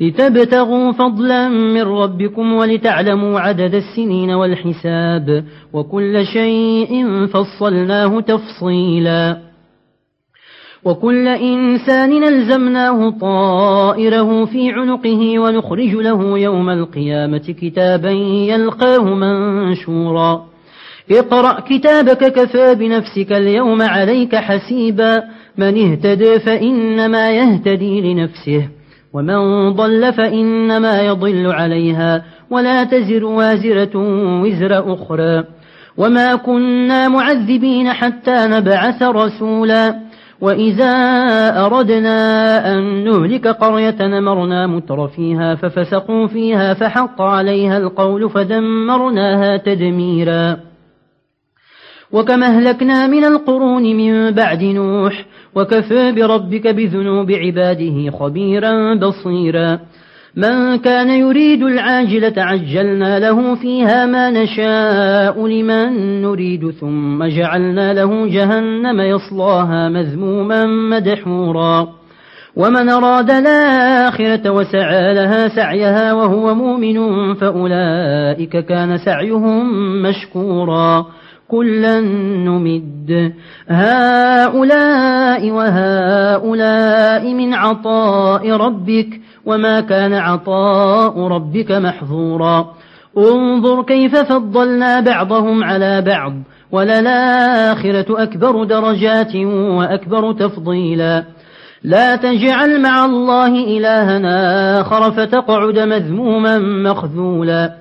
لتبتغوا فضلا من ربكم ولتعلموا عدد السنين والحساب وكل شيء فصلناه تفصيلا. وكل إنسان نلزمناه طائره في عنقه ونخرج له يوم القيامة كتابا يلقاه منشورا. اقرأ كتابك كفى بنفسك اليوم عليك حسيبا. من اهتدى فإنما يهتدي لنفسه. ومن ضل فإنما يضل عليها ولا تزر وازرة وزر أخرى وما كنا معذبين حتى نبعث رسولا وإذا أردنا أن نهلك قرية نمرنا متر فيها ففسقوا فيها فحق عليها القول فدمرناها تدميرا وكما أهلكنا من القرون من بعد نوح وكفى بربك بذنوب عباده خبيرا بصيرا. من كان يريد العاجلة عجلنا له فيها ما نشاء لمن نريد ثم جعلنا له جهنم يصلاها مذموما مدحورا. ومن أراد الآخرة وسعى لها سعيها وهو مؤمن فأولئك كان سعيهم مشكورا. كلا نمد. هؤلاء وهؤلاء من عطاء ربك وما كان عطاء ربك محظورا. انظر كيف فضلنا بعضهم على بعض. وللآخرة أكبر درجات وأكبر تفضيلا. لا تجعل مع الله إلهنا آخر فتقعد مذموما مخذولا.